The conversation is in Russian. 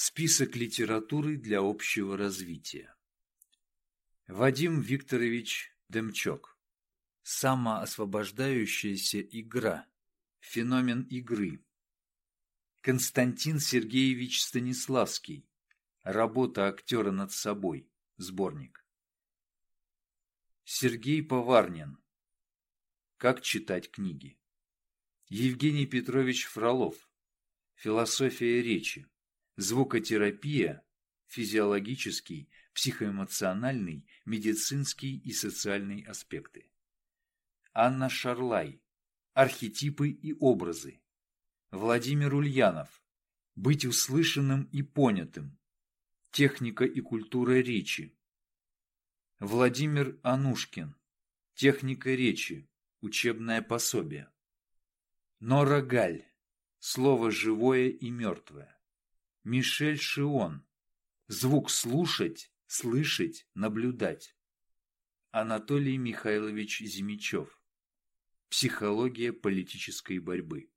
Список литературы для общего развития. Вадим Викторович Демчок. Самоосвобождающаяся игра. Феномен игры. Константин Сергеевич Станиславский. Работа актера над собой. Сборник. Сергей Поварнин. Как читать книги. Евгений Петрович Фролов. Философия речи. Звукотерапия. Физиологический, психоэмоциональный, медицинский и социальный аспекты. Анна Шарлай. Архетипы и образы. Владимир Ульянов. Быть услышанным и понятым. Техника и культура речи. Владимир Анушкин. Техника речи. Учебное пособие. Нора Галь. Слово живое и мертвое. Мишель Шион. Звук слушать, слышать, наблюдать. Анатолий Михайлович Зимичев. Психология политической борьбы.